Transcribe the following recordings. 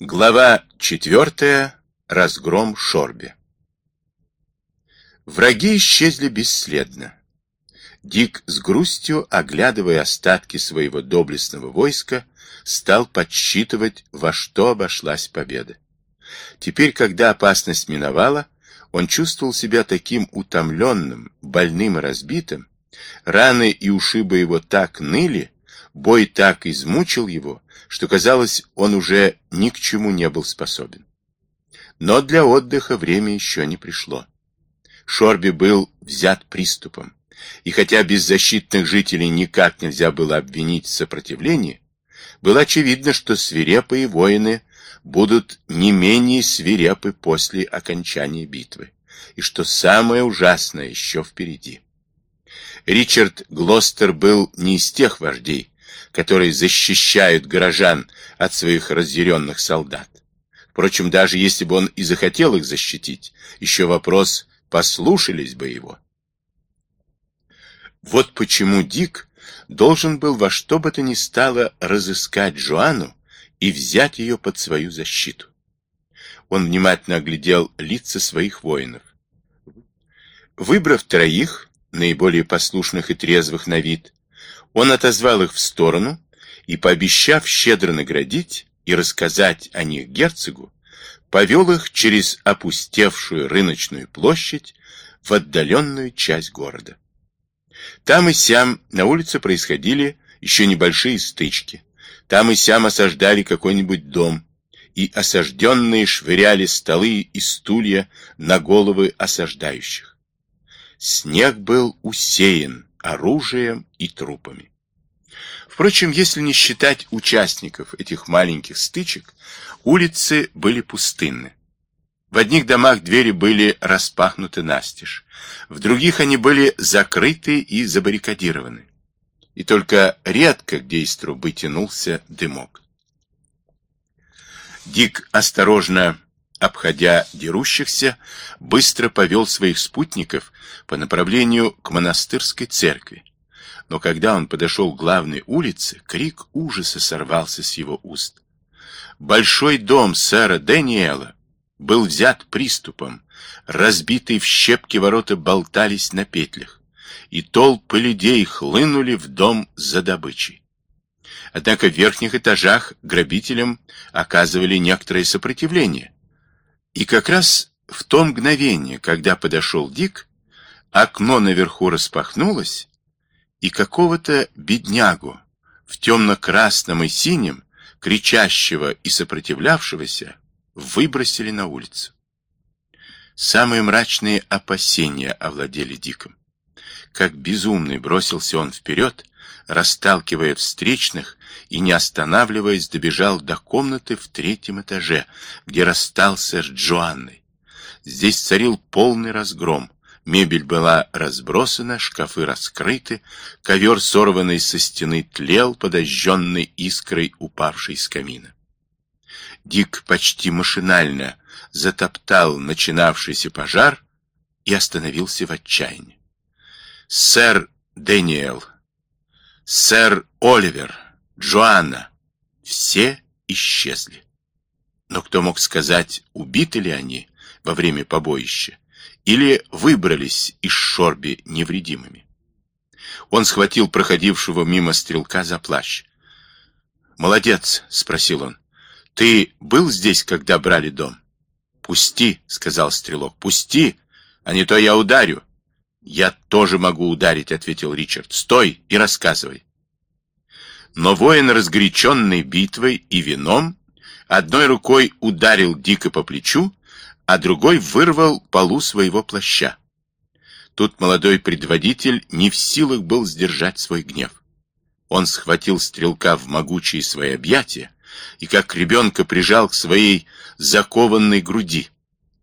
Глава четвертая. Разгром Шорби. Враги исчезли бесследно. Дик с грустью, оглядывая остатки своего доблестного войска, стал подсчитывать, во что обошлась победа. Теперь, когда опасность миновала, он чувствовал себя таким утомленным, больным и разбитым, раны и ушибы его так ныли, Бой так измучил его, что, казалось, он уже ни к чему не был способен. Но для отдыха время еще не пришло. Шорби был взят приступом, и хотя беззащитных жителей никак нельзя было обвинить в сопротивлении, было очевидно, что свирепые воины будут не менее свирепы после окончания битвы, и что самое ужасное еще впереди. Ричард Глостер был не из тех вождей, которые защищают горожан от своих разъяренных солдат. Впрочем, даже если бы он и захотел их защитить, еще вопрос, послушались бы его. Вот почему Дик должен был во что бы то ни стало разыскать Джоанну и взять ее под свою защиту. Он внимательно оглядел лица своих воинов. Выбрав троих, наиболее послушных и трезвых на вид, он отозвал их в сторону и, пообещав щедро наградить и рассказать о них герцогу, повел их через опустевшую рыночную площадь в отдаленную часть города. Там и сям на улице происходили еще небольшие стычки. Там и сям осаждали какой-нибудь дом, и осажденные швыряли столы и стулья на головы осаждающих. Снег был усеян оружием и трупами. Впрочем, если не считать участников этих маленьких стычек, улицы были пустынны. В одних домах двери были распахнуты настежь, в других они были закрыты и забаррикадированы. И только редко где из трубы тянулся дымок. Дик осторожно обходя дерущихся, быстро повел своих спутников по направлению к монастырской церкви. Но когда он подошел к главной улице, крик ужаса сорвался с его уст. Большой дом сэра Дэниела был взят приступом, разбитые в щепки ворота болтались на петлях, и толпы людей хлынули в дом за добычей. Однако в верхних этажах грабителям оказывали некоторое сопротивление, и как раз в то мгновение, когда подошел Дик, окно наверху распахнулось, и какого-то беднягу в темно-красном и синем, кричащего и сопротивлявшегося, выбросили на улицу. Самые мрачные опасения овладели Диком. Как безумный бросился он вперед, расталкивая встречных и, не останавливаясь, добежал до комнаты в третьем этаже, где расстался с Джоанной. Здесь царил полный разгром. Мебель была разбросана, шкафы раскрыты, ковер, сорванный со стены, тлел, подожженный искрой, упавшей с камина. Дик почти машинально затоптал начинавшийся пожар и остановился в отчаянии. «Сэр Дэниел!» Сэр Оливер, Джоанна, все исчезли. Но кто мог сказать, убиты ли они во время побоища, или выбрались из Шорби невредимыми? Он схватил проходившего мимо стрелка за плащ. «Молодец», — спросил он. «Ты был здесь, когда брали дом?» «Пусти», — сказал стрелок, — «пусти, а не то я ударю». «Я тоже могу ударить», — ответил Ричард. «Стой и рассказывай». Но воин, разгоряченный битвой и вином, одной рукой ударил дико по плечу, а другой вырвал полу своего плаща. Тут молодой предводитель не в силах был сдержать свой гнев. Он схватил стрелка в могучие свои объятия и, как ребенка, прижал к своей закованной груди.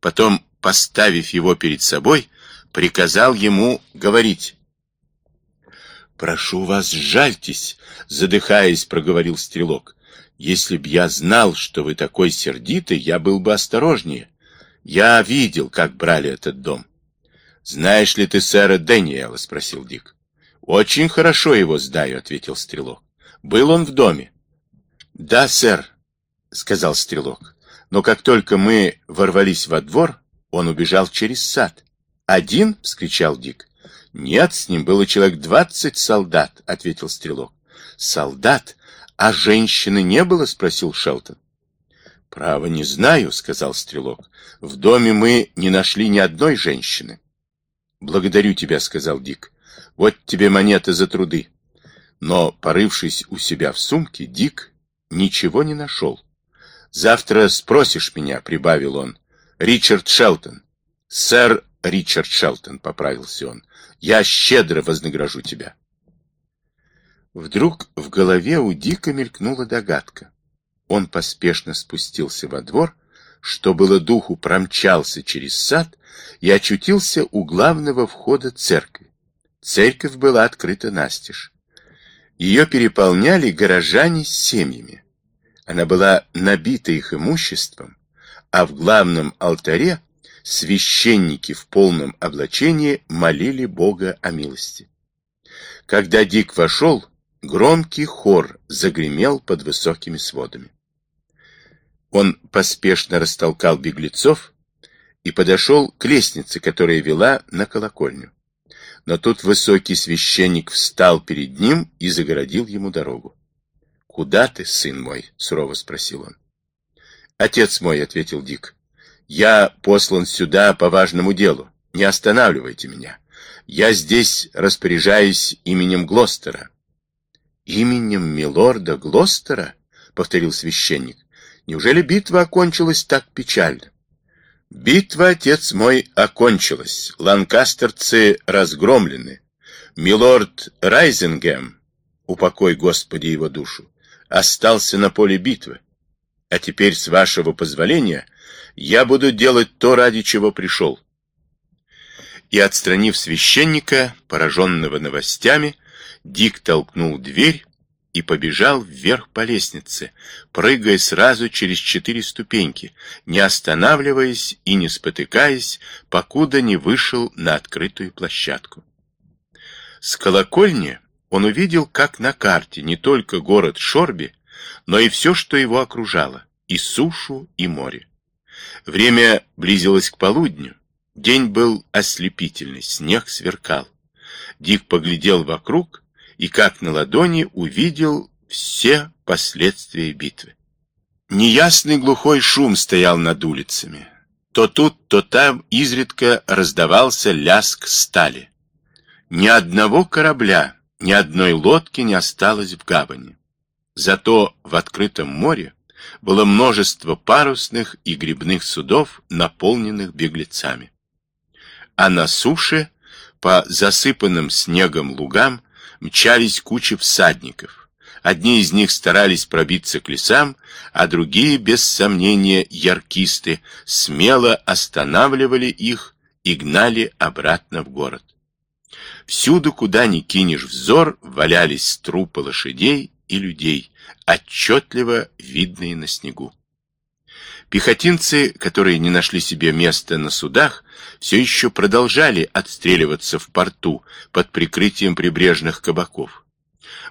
Потом, поставив его перед собой, приказал ему говорить. «Прошу вас, жальтесь!» — задыхаясь, проговорил стрелок. «Если б я знал, что вы такой сердитый, я был бы осторожнее. Я видел, как брали этот дом». «Знаешь ли ты сэра Дэниела?» — спросил Дик. «Очень хорошо его знаю», — ответил стрелок. «Был он в доме?» «Да, сэр. сказал стрелок. «Но как только мы ворвались во двор, он убежал через сад». «Один?» — вскричал Дик. «Нет, с ним было человек двадцать солдат», — ответил стрелок. «Солдат? А женщины не было?» — спросил Шелтон. «Право не знаю», — сказал стрелок. «В доме мы не нашли ни одной женщины». «Благодарю тебя», — сказал Дик. «Вот тебе монета за труды». Но, порывшись у себя в сумке, Дик ничего не нашел. «Завтра спросишь меня», — прибавил он. «Ричард Шелтон». «Сэр Ричард Шелтон», — поправился он. «Я щедро вознагражу тебя». Вдруг в голове у Дика мелькнула догадка. Он поспешно спустился во двор, что было духу промчался через сад и очутился у главного входа церкви. Церковь была открыта настежь. Ее переполняли горожане с семьями. Она была набита их имуществом, а в главном алтаре священники в полном облачении молили Бога о милости. Когда Дик вошел, громкий хор загремел под высокими сводами. Он поспешно растолкал беглецов и подошел к лестнице, которая вела на колокольню. Но тут высокий священник встал перед ним и загородил ему дорогу. «Куда ты, сын мой?» — сурово спросил он. «Отец мой», — ответил Дик, — «я послан сюда по важному делу. Не останавливайте меня. Я здесь распоряжаюсь именем Глостера». «Именем милорда Глостера?» — повторил священник. «Неужели битва окончилась так печально?» «Битва, отец мой, окончилась. Ланкастерцы разгромлены. Милорд Райзингем, упокой Господи его душу, остался на поле битвы. А теперь, с вашего позволения, я буду делать то, ради чего пришел. И, отстранив священника, пораженного новостями, Дик толкнул дверь и побежал вверх по лестнице, прыгая сразу через четыре ступеньки, не останавливаясь и не спотыкаясь, покуда не вышел на открытую площадку. С колокольни он увидел, как на карте, не только город Шорби, но и все, что его окружало, и сушу, и море. Время близилось к полудню. День был ослепительный, снег сверкал. Дик поглядел вокруг и, как на ладони, увидел все последствия битвы. Неясный глухой шум стоял над улицами. То тут, то там изредка раздавался ляск стали. Ни одного корабля, ни одной лодки не осталось в гавани. Зато в открытом море было множество парусных и грибных судов, наполненных беглецами. А на суше, по засыпанным снегом лугам, мчались кучи всадников. Одни из них старались пробиться к лесам, а другие, без сомнения, яркисты, смело останавливали их и гнали обратно в город. Всюду, куда ни кинешь взор, валялись трупы лошадей и людей, отчетливо видные на снегу. Пехотинцы, которые не нашли себе места на судах, все еще продолжали отстреливаться в порту под прикрытием прибрежных кабаков.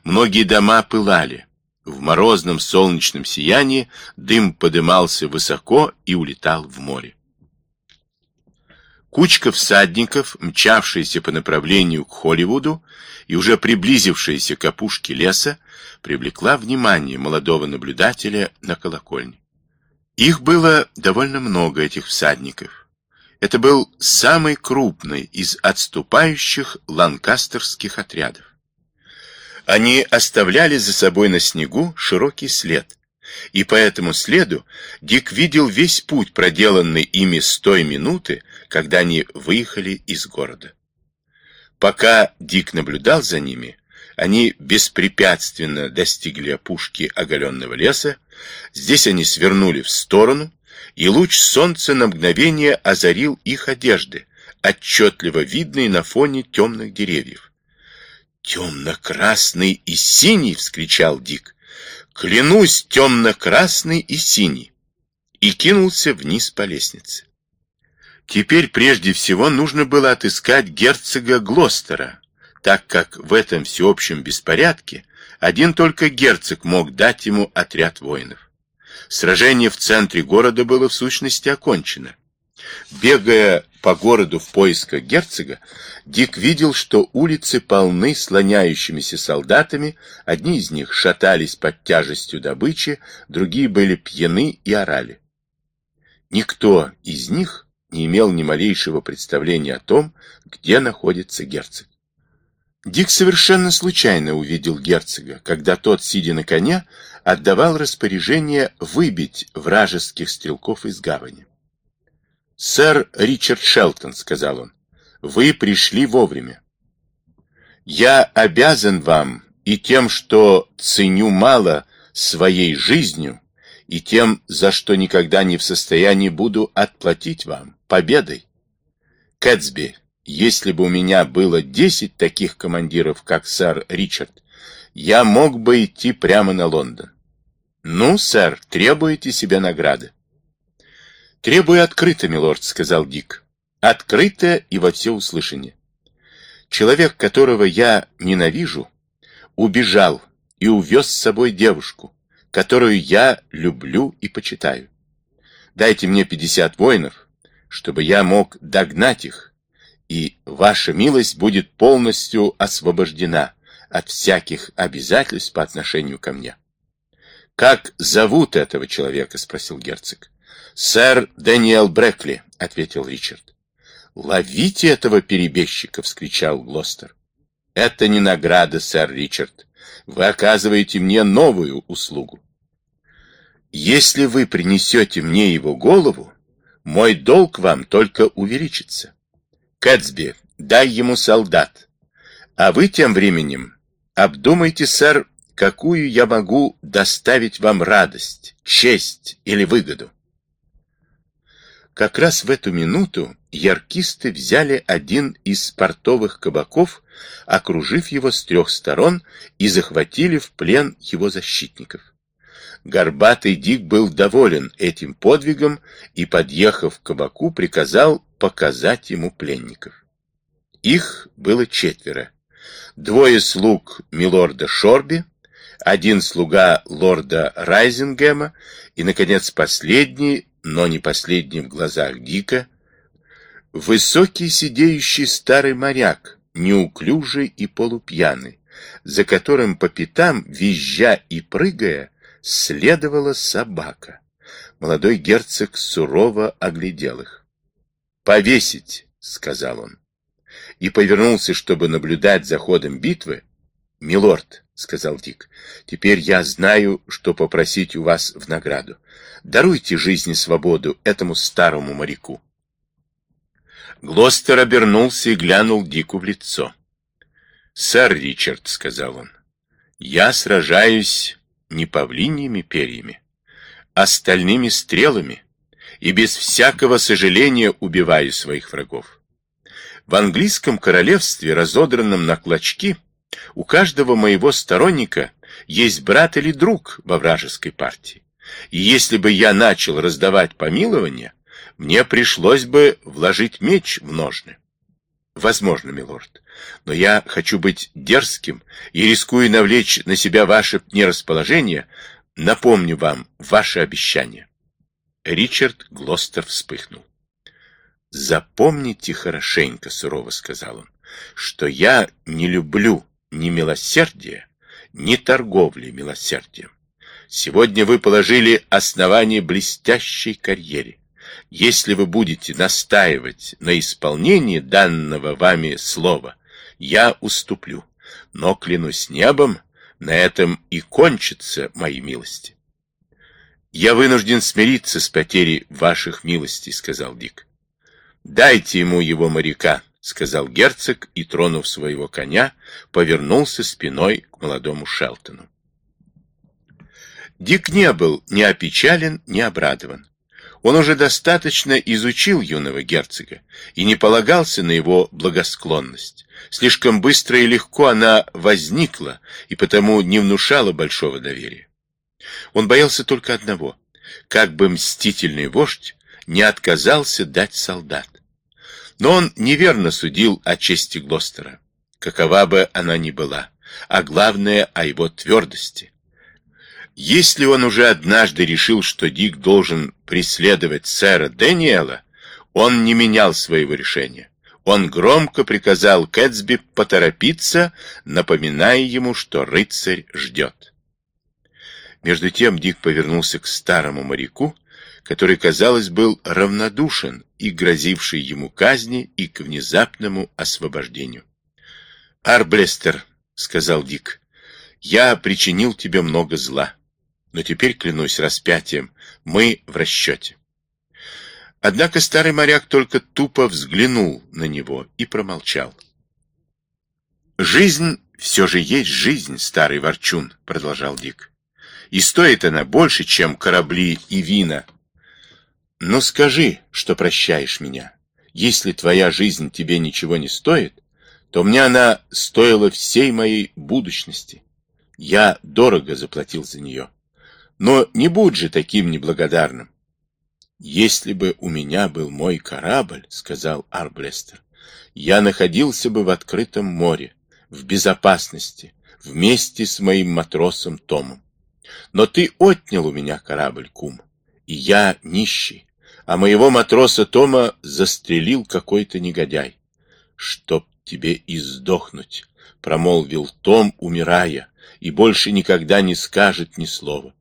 Многие дома пылали. В морозном солнечном сиянии дым подымался высоко и улетал в море. Кучка всадников, мчавшаяся по направлению к Холливуду и уже приблизившаяся к опушке леса, привлекла внимание молодого наблюдателя на колокольне. Их было довольно много, этих всадников. Это был самый крупный из отступающих ланкастерских отрядов. Они оставляли за собой на снегу широкий след, и по этому следу Дик видел весь путь, проделанный ими с той минуты, когда они выехали из города. Пока Дик наблюдал за ними, они беспрепятственно достигли опушки оголенного леса, здесь они свернули в сторону, и луч солнца на мгновение озарил их одежды, отчетливо видные на фоне темных деревьев. «Темно-красный и синий!» — вскричал Дик. «Клянусь, темно-красный и синий!» И кинулся вниз по лестнице. Теперь прежде всего нужно было отыскать герцога Глостера, так как в этом всеобщем беспорядке один только герцог мог дать ему отряд воинов. Сражение в центре города было в сущности окончено. Бегая по городу в поисках герцога, Дик видел, что улицы полны слоняющимися солдатами, одни из них шатались под тяжестью добычи, другие были пьяны и орали. Никто из них не имел ни малейшего представления о том, где находится герцог. Дик совершенно случайно увидел герцога, когда тот, сидя на коне, отдавал распоряжение выбить вражеских стрелков из гавани. «Сэр Ричард Шелтон», — сказал он, — «вы пришли вовремя. Я обязан вам и тем, что ценю мало своей жизнью, и тем, за что никогда не в состоянии буду отплатить вам победой. Кэтсби, если бы у меня было десять таких командиров, как сэр Ричард, я мог бы идти прямо на Лондон. Ну, сэр, требуете себе награды. Требую открыто, милорд, сказал Дик. Открыто и во всеуслышание. Человек, которого я ненавижу, убежал и увез с собой девушку, которую я люблю и почитаю. Дайте мне пятьдесят воинов, чтобы я мог догнать их, и ваша милость будет полностью освобождена от всяких обязательств по отношению ко мне. — Как зовут этого человека? — спросил герцог. — Сэр Дэниел Брекли, — ответил Ричард. — Ловите этого перебежчика! — вскричал Глостер. — Это не награда, сэр Ричард. Вы оказываете мне новую услугу. Если вы принесете мне его голову, мой долг вам только увеличится. Кэтсби, дай ему солдат. А вы тем временем обдумайте, сэр, какую я могу доставить вам радость, честь или выгоду. Как раз в эту минуту яркисты взяли один из портовых кабаков, окружив его с трех сторон и захватили в плен его защитников. Горбатый Дик был доволен этим подвигом и, подъехав к кабаку, приказал показать ему пленников. Их было четверо. Двое слуг милорда Шорби, один слуга лорда Райзингема и, наконец, последний, но не последний в глазах Дика, высокий сидеющий старый моряк, неуклюжий и полупьяный, за которым по пятам, визжа и прыгая, следовала собака. Молодой герцог сурово оглядел их. «Повесить!» — сказал он. И повернулся, чтобы наблюдать за ходом битвы. «Милорд», — сказал Дик, — «теперь я знаю, что попросить у вас в награду. Даруйте жизнь и свободу этому старому моряку». Глостер обернулся и глянул Дику в лицо. «Сэр Ричард», — сказал он, — «я сражаюсь не павлиньими перьями, а стальными стрелами, и без всякого сожаления убиваю своих врагов. В английском королевстве, разодранном на клочки, у каждого моего сторонника есть брат или друг во вражеской партии. И если бы я начал раздавать помилования, мне пришлось бы вложить меч в ножны. Возможно, милорд, но я хочу быть дерзким и, рискую навлечь на себя ваше нерасположение, напомню вам ваше обещание. Ричард Глостер вспыхнул. «Запомните хорошенько», — сурово сказал он, — «что я не люблю ни милосердия, ни торговли милосердием. Сегодня вы положили основание блестящей карьере. Если вы будете настаивать на исполнении данного вами слова, я уступлю. Но, клянусь небом, на этом и кончатся мои милости. «Я вынужден смириться с потерей ваших милостей», — сказал Дик. «Дайте ему его моряка», — сказал герцог и, тронув своего коня, повернулся спиной к молодому Шелтону. Дик не был ни опечален, ни обрадован. Он уже достаточно изучил юного герцога и не полагался на его благосклонность. Слишком быстро и легко она возникла и потому не внушала большого доверия. Он боялся только одного — как бы мстительный вождь не отказался дать солдат. Но он неверно судил о чести Глостера, какова бы она ни была, а главное — о его твердости. Если он уже однажды решил, что Дик должен преследовать сэра Дэниела, он не менял своего решения. Он громко приказал Кэтсби поторопиться, напоминая ему, что рыцарь ждет. Между тем Дик повернулся к старому моряку, который, казалось, был равнодушен и грозивший ему казни и к внезапному освобождению. «Арблестер», — сказал Дик, — «я причинил тебе много зла, но теперь, клянусь распятием, мы в расчете». Однако старый моряк только тупо взглянул на него и промолчал. «Жизнь все же есть жизнь, старый ворчун», — продолжал Дик. «И стоит она больше, чем корабли и вина. Но скажи, что прощаешь меня. Если твоя жизнь тебе ничего не стоит, то мне она стоила всей моей будущности. Я дорого заплатил за нее. Но не будь же таким неблагодарным. «Если бы у меня был мой корабль, — сказал Арблестер, — я находился бы в открытом море, в безопасности, вместе с моим матросом Томом. Но ты отнял у меня корабль, кум, и я нищий, а моего матроса Тома застрелил какой-то негодяй. Чтоб тебе издохнуть, — промолвил Том, умирая, и больше никогда не скажет ни слова.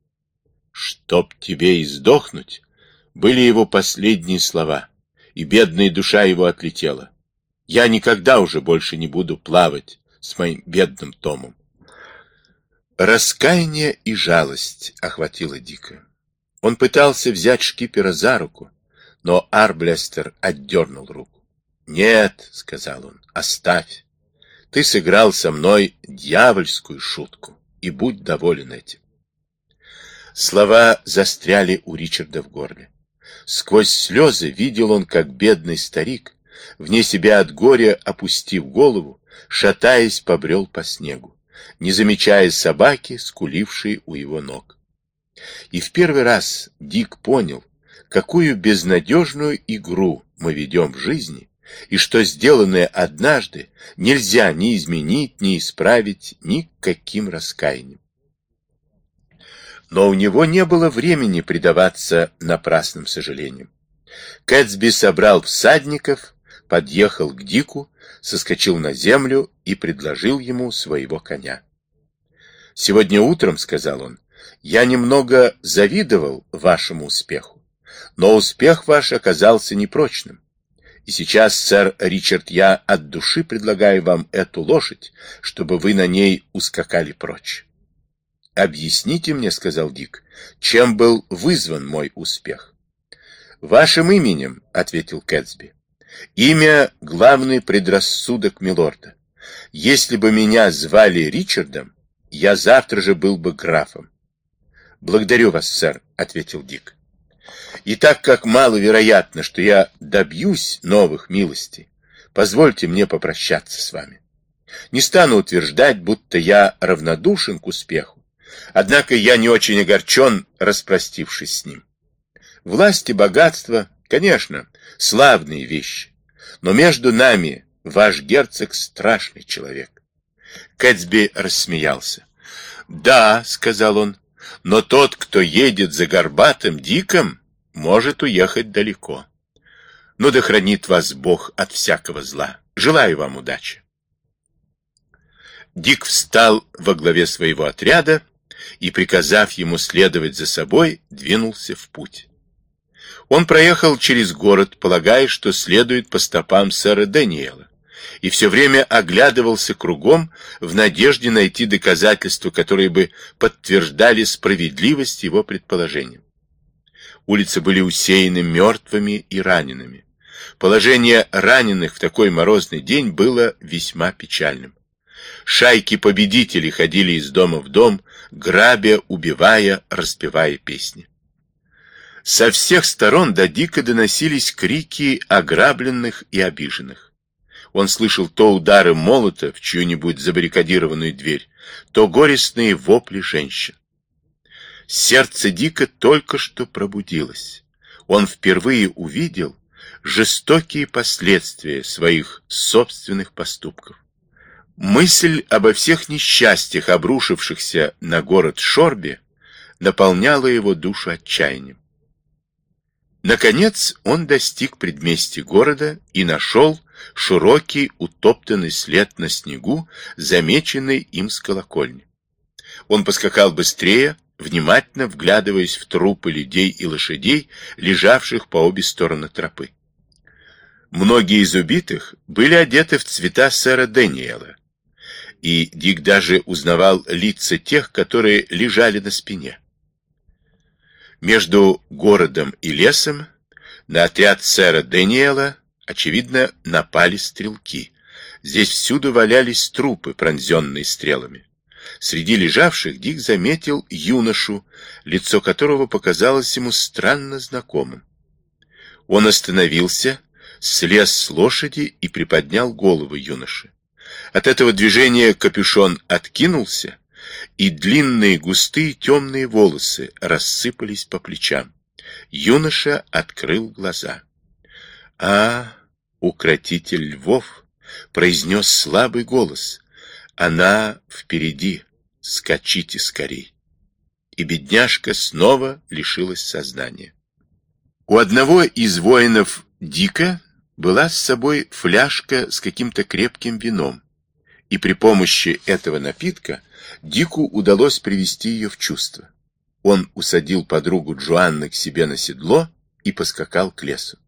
Чтоб тебе издохнуть, были его последние слова, и бедная душа его отлетела. Я никогда уже больше не буду плавать с моим бедным Томом. Раскаяние и жалость охватило Дика. Он пытался взять шкипера за руку, но Арблестер отдернул руку. «Нет», — сказал он, — «оставь. Ты сыграл со мной дьявольскую шутку, и будь доволен этим». Слова застряли у Ричарда в горле. Сквозь слезы видел он, как бедный старик, вне себя от горя опустив голову, шатаясь, побрел по снегу, не замечая собаки, скулившей у его ног. И в первый раз Дик понял, какую безнадежную игру мы ведем в жизни, и что сделанное однажды нельзя ни изменить, ни исправить никаким раскаянием но у него не было времени предаваться напрасным сожалениям. Кэтсби собрал всадников, подъехал к Дику, соскочил на землю и предложил ему своего коня. «Сегодня утром, — сказал он, — я немного завидовал вашему успеху, но успех ваш оказался непрочным. И сейчас, сэр Ричард, я от души предлагаю вам эту лошадь, чтобы вы на ней ускакали прочь. «Объясните мне, — сказал Дик, — чем был вызван мой успех?» «Вашим именем, — ответил Кэтсби. «Имя — главный предрассудок милорда. Если бы меня звали Ричардом, я завтра же был бы графом». «Благодарю вас, сэр», — ответил Дик. «И так как маловероятно, что я добьюсь новых милостей, позвольте мне попрощаться с вами. Не стану утверждать, будто я равнодушен к успеху, Однако я не очень огорчен, распростившись с ним. Власть и богатство, конечно, славные вещи, но между нами ваш герцог страшный человек. Кэтсби рассмеялся. «Да», — сказал он, — «но тот, кто едет за горбатым диком, может уехать далеко. Ну да хранит вас Бог от всякого зла. Желаю вам удачи». Дик встал во главе своего отряда и, приказав ему следовать за собой, двинулся в путь. Он проехал через город, полагая, что следует по стопам сэра Даниэла, и все время оглядывался кругом в надежде найти доказательства, которые бы подтверждали справедливость его предположения. Улицы были усеяны мертвыми и ранеными. Положение раненых в такой морозный день было весьма печальным. Шайки победителей ходили из дома в дом, грабя, убивая, распевая песни. Со всех сторон до Дика доносились крики ограбленных и обиженных. Он слышал то удары молота в чью-нибудь забаррикадированную дверь, то горестные вопли женщин. Сердце Дика только что пробудилось. Он впервые увидел жестокие последствия своих собственных поступков. Мысль обо всех несчастьях, обрушившихся на город Шорби, наполняло его душу отчаянием. Наконец он достиг предместья города и нашел широкий утоптанный след на снегу, замеченный им с колокольни. Он поскакал быстрее, внимательно вглядываясь в трупы людей и лошадей, лежавших по обе стороны тропы. Многие из убитых были одеты в цвета сэра Дэниела, и Дик даже узнавал лица тех, которые лежали на спине. Между городом и лесом на отряд сэра Дэниела, очевидно, напали стрелки. Здесь всюду валялись трупы, пронзенные стрелами. Среди лежавших Дик заметил юношу, лицо которого показалось ему странно знакомым. Он остановился, слез с лошади и приподнял голову юноши. От этого движения капюшон откинулся, и длинные густые темные волосы рассыпались по плечам. Юноша открыл глаза. «А, укротитель львов!» — произнес слабый голос. «Она впереди! Скачите скорей!» И бедняжка снова лишилась сознания. У одного из воинов Дика была с собой фляжка с каким-то крепким вином, и при помощи этого напитка Дику удалось привести ее в чувство. Он усадил подругу Джоанны к себе на седло и поскакал к лесу.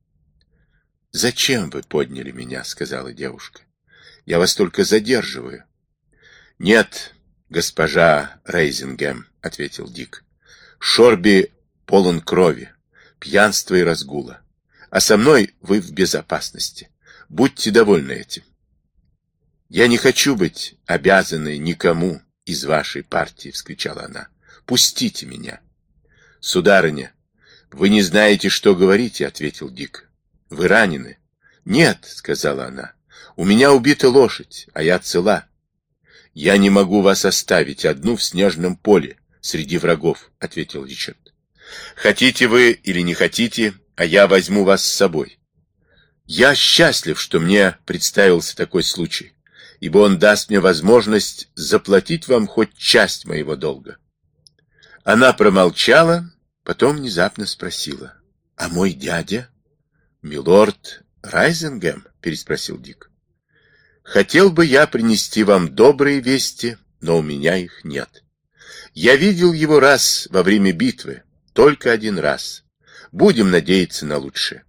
«Зачем вы подняли меня?» — сказала девушка. «Я вас только задерживаю». «Нет, госпожа Рейзингем», — ответил Дик. «Шорби полон крови, пьянства и разгула а со мной вы в безопасности. Будьте довольны этим. Я не хочу быть обязанной никому из вашей партии, вскричала она. Пустите меня. Сударыня, вы не знаете, что говорите, ответил Дик. Вы ранены? Нет, сказала она. У меня убита лошадь, а я цела. Я не могу вас оставить одну в снежном поле среди врагов, ответил Ричард. Хотите вы или не хотите, а я возьму вас с собой. Я счастлив, что мне представился такой случай, ибо он даст мне возможность заплатить вам хоть часть моего долга. Она промолчала, потом внезапно спросила. — А мой дядя? — Милорд Райзингем? — переспросил Дик. — Хотел бы я принести вам добрые вести, но у меня их нет. Я видел его раз во время битвы, только один раз. Будем надеяться на лучшее.